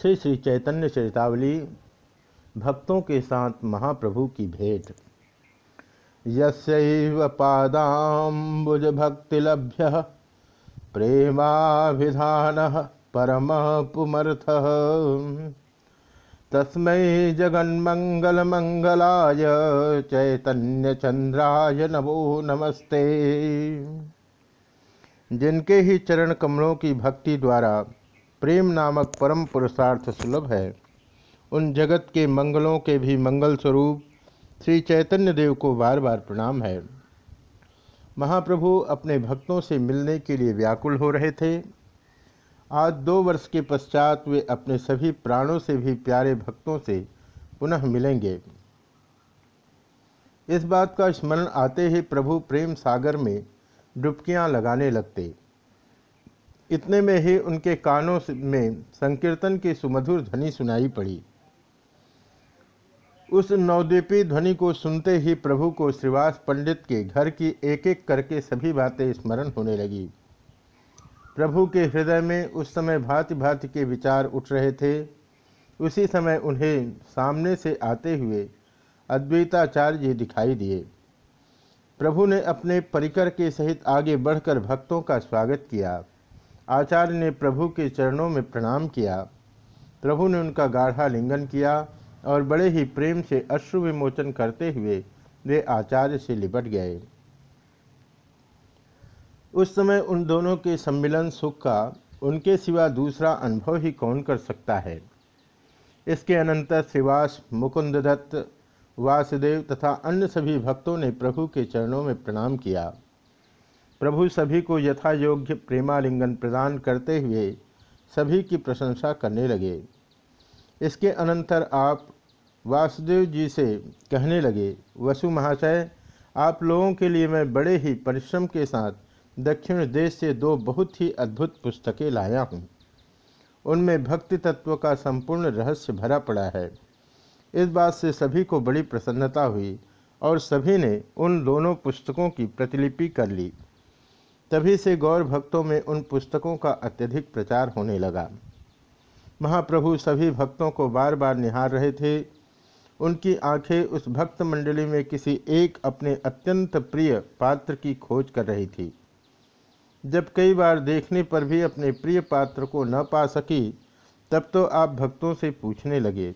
श्री श्री चैतन्य चरितावली, भक्तों के साथ महाप्रभु की भेंट। पादाम्बुज भक्तिलभ्य प्रेमाभिधान परम पुमर्थ। तस्मै जगन्मंगलमंगलाय चैतन्य चंद्राय नमो नमस्ते। जिनके ही चरण कमलों की भक्ति द्वारा प्रेम नामक परम पुरुषार्थ सुलभ है। उन जगत के मंगलों के भी मंगल स्वरूप श्री चैतन्य देव को बार बार प्रणाम है। महाप्रभु अपने भक्तों से मिलने के लिए व्याकुल हो रहे थे। आज दो वर्ष के पश्चात वे अपने सभी प्राणों से भी प्यारे भक्तों से पुनः मिलेंगे। इस बात का स्मरण आते ही प्रभु प्रेम सागर में डुबकियाँ लगाने लगते। इतने में ही उनके कानों में संकीर्तन की सुमधुर ध्वनि सुनाई पड़ी। उस नवद्वीपी ध्वनि को सुनते ही प्रभु को श्रीवास पंडित के घर की एक एक करके सभी बातें स्मरण होने लगी। प्रभु के हृदय में उस समय भांति भांति के विचार उठ रहे थे। उसी समय उन्हें सामने से आते हुए अद्वैताचार्य जी दिखाई दिए। प्रभु ने अपने परिकर के सहित आगे बढ़कर भक्तों का स्वागत किया। आचार्य ने प्रभु के चरणों में प्रणाम किया। प्रभु ने उनका गाढ़ा लिंगन किया और बड़े ही प्रेम से अश्रु विमोचन करते हुए वे आचार्य से लिपट गए। उस समय उन दोनों के सम्मिलन सुख का, उनके सिवा दूसरा अनुभव ही कौन कर सकता है? इसके अनंतर श्रीवास, मुकुंद दत्त, वासुदेव तथा अन्य सभी भक्तों ने प्रभु के चरणों में प्रणाम किया। प्रभु सभी को यथा योग्य प्रेमालिंगन प्रदान करते हुए सभी की प्रशंसा करने लगे। इसके अनंतर आप वासुदेव जी से कहने लगे, वसु महाशय, आप लोगों के लिए मैं बड़े ही परिश्रम के साथ दक्षिण देश से दो बहुत ही अद्भुत पुस्तकें लाया हूँ। उनमें भक्ति तत्व का संपूर्ण रहस्य भरा पड़ा है। इस बात से सभी को बड़ी प्रसन्नता हुई और सभी ने उन दोनों पुस्तकों की प्रतिलिपि कर ली। तभी से गौर भक्तों में उन पुस्तकों का अत्यधिक प्रचार होने लगा। महाप्रभु सभी भक्तों को बार बार निहार रहे थे। उनकी आँखें उस भक्त मंडली में किसी एक अपने अत्यंत प्रिय पात्र की खोज कर रही थी। जब कई बार देखने पर भी अपने प्रिय पात्र को न पा सकी, तब तो आप भक्तों से पूछने लगे,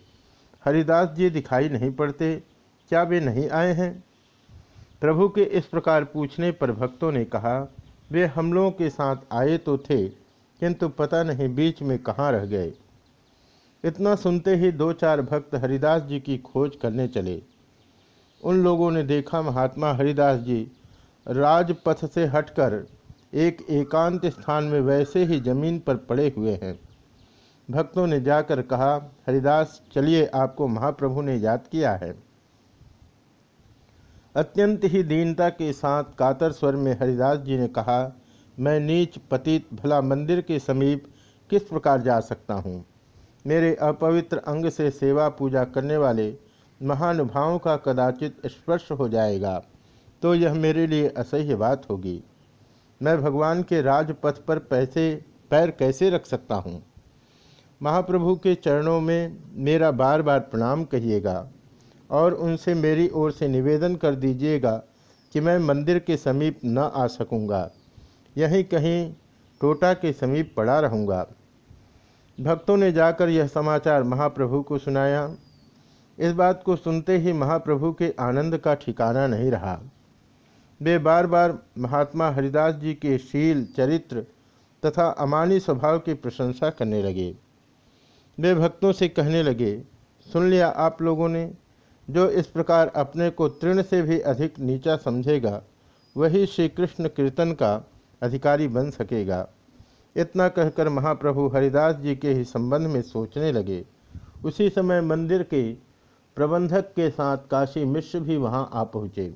हरिदास जी दिखाई नहीं पड़ते, क्या वे नहीं आए हैं? प्रभु के इस प्रकार पूछने पर भक्तों ने कहा वे हम लोगों के साथ आए तो थे, किंतु पता नहीं बीच में कहाँ रह गए। इतना सुनते ही दो चार भक्त हरिदास जी की खोज करने चले। उन लोगों ने देखा महात्मा हरिदास जी राजपथ से हटकर एक एकांत स्थान में वैसे ही ज़मीन पर पड़े हुए हैं। भक्तों ने जाकर कहा, हरिदास, चलिए आपको महाप्रभु ने याद किया है। अत्यंत ही दीनता के साथ कातर स्वर में हरिदास जी ने कहा, मैं नीच, पतित, भला मंदिर के समीप किस प्रकार जा सकता हूँ? मेरे अपवित्र अंग से सेवा पूजा करने वाले महानुभावों का कदाचित स्पर्श हो जाएगा तो यह मेरे लिए असह्य बात होगी। मैं भगवान के राजपथ पर पैसे, पैर कैसे रख सकता हूँ? महाप्रभु के चरणों में मेरा बार बार प्रणाम कहिएगा। और उनसे मेरी ओर से निवेदन कर दीजिएगा कि मैं मंदिर के समीप न आ सकूँगा। यहीं कहीं टोटा के समीप पड़ा रहूँगा। भक्तों ने जाकर यह समाचार महाप्रभु को सुनाया। इस बात को सुनते ही महाप्रभु के आनंद का ठिकाना नहीं रहा। वे बार बार महात्मा हरिदास जी के शील, चरित्र तथा अमानी स्वभाव की प्रशंसा करने लगे। वे भक्तों से कहने लगे, सुन लिया आप लोगों ने जो इस प्रकार अपने को तृण से भी अधिक नीचा समझेगा, वही श्री कृष्ण कीर्तन का अधिकारी बन सकेगा। इतना कहकर महाप्रभु हरिदास जी के ही संबंध में सोचने लगे। उसी समय मंदिर के प्रबंधक के साथ काशी मिश्र भी वहाँ आ पहुँचे।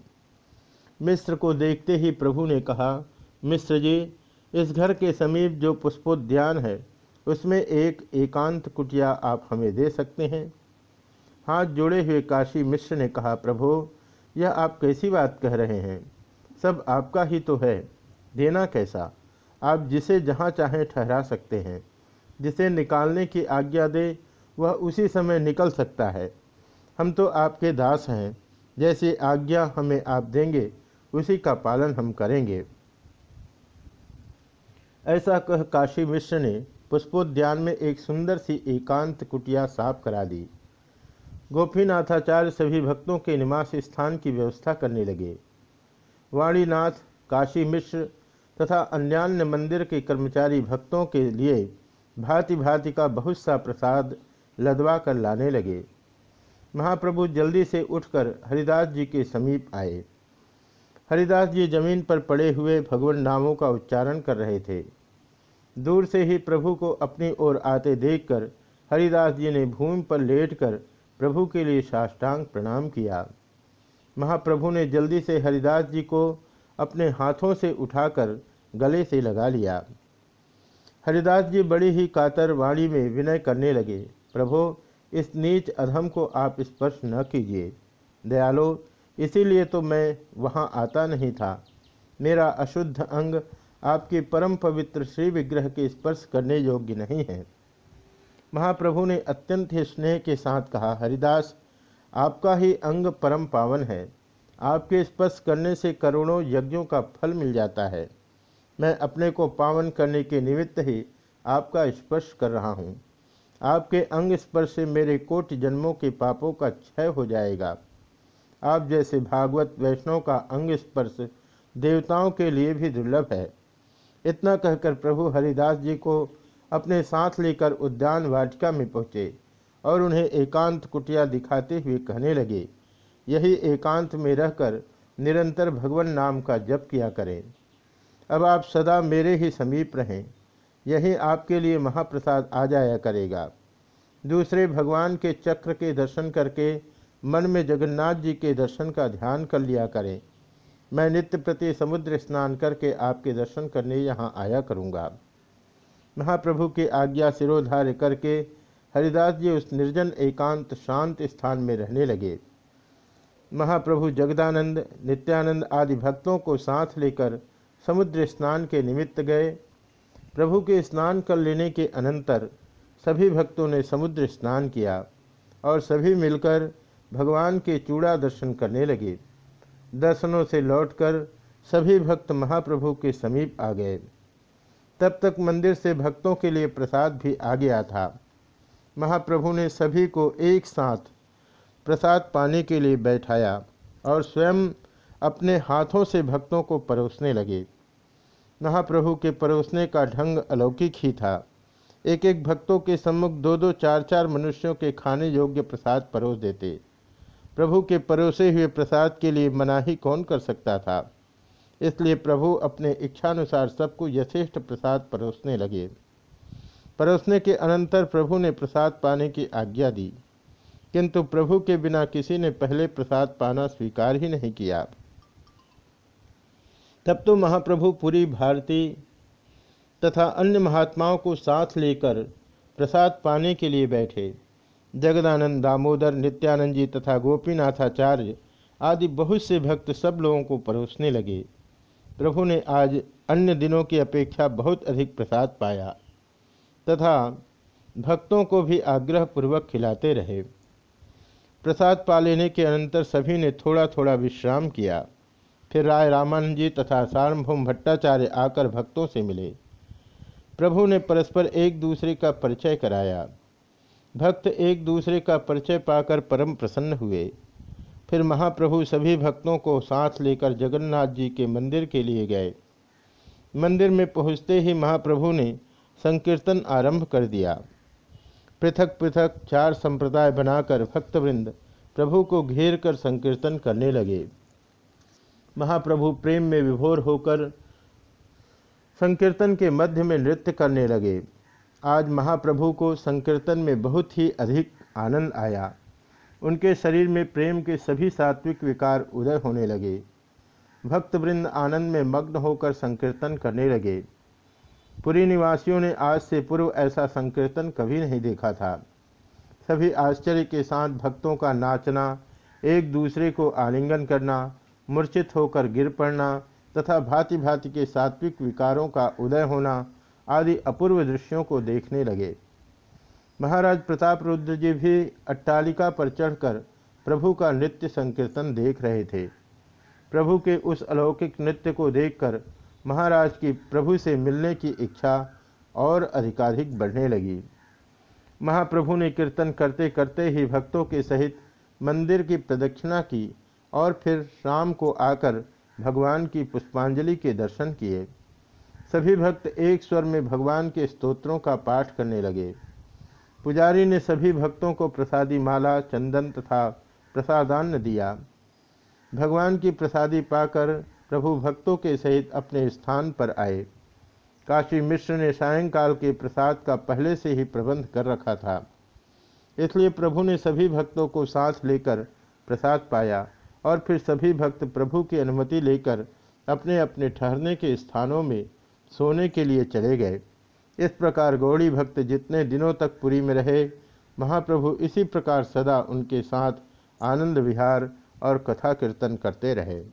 मिश्र को देखते ही प्रभु ने कहा, मिश्र जी, इस घर के समीप जो पुष्पोद्यान है, उसमें एक एकांत कुटिया आप हमें दे सकते हैं? हाथ जोड़े हुए काशी मिश्र ने कहा, प्रभो, यह आप कैसी बात कह रहे हैं? सब आपका ही तो है। देना कैसा? आप जिसे जहाँ चाहें ठहरा सकते हैं। जिसे निकालने की आज्ञा दे, वह उसी समय निकल सकता है। हम तो आपके दास हैं। जैसी आज्ञा हमें आप देंगे, उसी का पालन हम करेंगे। ऐसा कह काशी मिश्र ने पुष्पोद्यान में एक सुंदर सी एकांत कुटिया साफ़ करा दी। गोपीनाथाचार्य सभी भक्तों के निवास स्थान की व्यवस्था करने लगे। वाणीनाथ, काशी मिश्र तथा अन्यान्य मंदिर के कर्मचारी भक्तों के लिए भांति भांति का बहुत सा प्रसाद लदवा कर लाने लगे। महाप्रभु जल्दी से उठकर हरिदास जी के समीप आए। हरिदास जी ज़मीन पर पड़े हुए भगवान नामों का उच्चारण कर रहे थे। दूर से ही प्रभु को अपनी ओर आते देखकर हरिदास जी ने भूमि पर लेटकर प्रभु के लिए साष्टांग प्रणाम किया। महाप्रभु ने जल्दी से हरिदास जी को अपने हाथों से उठाकर गले से लगा लिया। हरिदास जी बड़ी ही कातर वाणी में विनय करने लगे, प्रभु, इस नीच अधम को आप स्पर्श न कीजिए। दयालो, इसीलिए तो मैं वहाँ आता नहीं था। मेरा अशुद्ध अंग आपके परम पवित्र श्री विग्रह के स्पर्श करने योग्य नहीं है। महाप्रभु ने अत्यंत ही स्नेह के साथ कहा, हरिदास, आपका ही अंग परम पावन है। आपके स्पर्श करने से करोड़ों यज्ञों का फल मिल जाता है। मैं अपने को पावन करने के निमित्त ही आपका स्पर्श कर रहा हूँ। आपके अंग स्पर्श से मेरे कोटि जन्मों के पापों का क्षय हो जाएगा। आप जैसे भागवत वैष्णव का अंग स्पर्श देवताओं के लिए भी दुर्लभ है। इतना कहकर प्रभु हरिदास जी को अपने साथ लेकर उद्यान वाटिका में पहुँचे और उन्हें एकांत कुटिया दिखाते हुए कहने लगे, यही एकांत में रहकर निरंतर भगवान नाम का जप किया करें। अब आप सदा मेरे ही समीप रहें। यही आपके लिए महाप्रसाद आ जाया करेगा। दूसरे भगवान के चक्र के दर्शन करके मन में जगन्नाथ जी के दर्शन का ध्यान कर लिया करें। मैं नित्य प्रति समुद्र स्नान करके आपके दर्शन करने यहाँ आया करूँगा। महाप्रभु की आज्ञा सिरोधार्य करके हरिदास जी उस निर्जन, एकांत, शांत स्थान में रहने लगे। महाप्रभु जगदानंद, नित्यानंद आदि भक्तों को साथ लेकर समुद्र स्नान के निमित्त गए। प्रभु के स्नान कर लेने के अनंतर सभी भक्तों ने समुद्र स्नान किया और सभी मिलकर भगवान के चूड़ा दर्शन करने लगे। दर्शनों से लौटकर सभी भक्त महाप्रभु के समीप आ गए। तब तक मंदिर से भक्तों के लिए प्रसाद भी आ गया था। महाप्रभु ने सभी को एक साथ प्रसाद पाने के लिए बैठाया और स्वयं अपने हाथों से भक्तों को परोसने लगे। महाप्रभु के परोसने का ढंग अलौकिक ही था। एक एक भक्तों के सम्मुख दो दो चार चार मनुष्यों के खाने योग्य प्रसाद परोस देते। प्रभु के परोसे हुए प्रसाद के लिए मनाही कौन कर सकता था? इसलिए प्रभु अपने इच्छानुसार सबको यथेष्ट प्रसाद परोसने लगे। परोसने के अनंतर प्रभु ने प्रसाद पाने की आज्ञा दी। किंतु प्रभु के बिना किसी ने पहले प्रसाद पाना स्वीकार ही नहीं किया। तब तो महाप्रभु पूरी भारती तथा अन्य महात्माओं को साथ लेकर प्रसाद पाने के लिए बैठे। जगदानंद दामोदर, नित्यानंद जी तथा गोपीनाथाचार्य आदि बहुत से भक्त सब लोगों को परोसने लगे। प्रभु ने आज अन्य दिनों की अपेक्षा बहुत अधिक प्रसाद पाया, तथा भक्तों को भी आग्रहपूर्वक खिलाते रहे। प्रसाद पा लेने के अनंतर सभी ने थोड़ा थोड़ा विश्राम किया। फिर राय रामानंद जी तथा सार्वभौम भट्टाचार्य आकर भक्तों से मिले। प्रभु ने परस्पर एक दूसरे का परिचय कराया। भक्त एक दूसरे का परिचय पाकर परम प्रसन्न हुए। फिर महाप्रभु सभी भक्तों को साथ लेकर जगन्नाथ जी के मंदिर के लिए गए। मंदिर में पहुँचते ही महाप्रभु ने संकीर्तन आरंभ कर दिया। पृथक पृथक चार संप्रदाय बनाकर भक्तवृंद प्रभु को घेर कर संकीर्तन करने लगे। महाप्रभु प्रेम में विभोर होकर संकीर्तन के मध्य में नृत्य करने लगे। आज महाप्रभु को संकीर्तन में बहुत ही अधिक आनंद आया। उनके शरीर में प्रेम के सभी सात्विक विकार उदय होने लगे। भक्तवृंद आनंद में मग्न होकर संकीर्तन करने लगे। पुरी निवासियों ने आज से पूर्व ऐसा संकीर्तन कभी नहीं देखा था। सभी आश्चर्य के साथ भक्तों का नाचना, एक दूसरे को आलिंगन करना, मूर्छित होकर गिर पड़ना तथा भांति भांति के सात्विक विकारों का उदय होना आदि अपूर्व दृश्यों को देखने लगे। महाराज प्रताप रुद्र जी भी अट्टालिका पर चढ़कर प्रभु का नृत्य संकीर्तन देख रहे थे। प्रभु के उस अलौकिक नृत्य को देखकर महाराज की प्रभु से मिलने की इच्छा और अधिकाधिक बढ़ने लगी। महाप्रभु ने कीर्तन करते करते ही भक्तों के सहित मंदिर की प्रदक्षिणा की और फिर शाम को आकर भगवान की पुष्पांजलि के दर्शन किए। सभी भक्त एक स्वर में भगवान के स्तोत्रों का पाठ करने लगे। पुजारी ने सभी भक्तों को प्रसादी माला, चंदन तथा प्रसादान्न दिया। भगवान की प्रसादी पाकर प्रभु भक्तों के सहित अपने स्थान पर आए। काशी मिश्र ने सायंकाल के प्रसाद का पहले से ही प्रबंध कर रखा था। इसलिए प्रभु ने सभी भक्तों को साथ लेकर प्रसाद पाया और फिर सभी भक्त प्रभु की अनुमति लेकर अपने अपने ठहरने के स्थानों में सोने के लिए चले गए। इस प्रकार गौड़ी भक्त जितने दिनों तक पुरी में रहे, महाप्रभु इसी प्रकार सदा उनके साथ आनंद विहार और कथा कीर्तन करते रहे।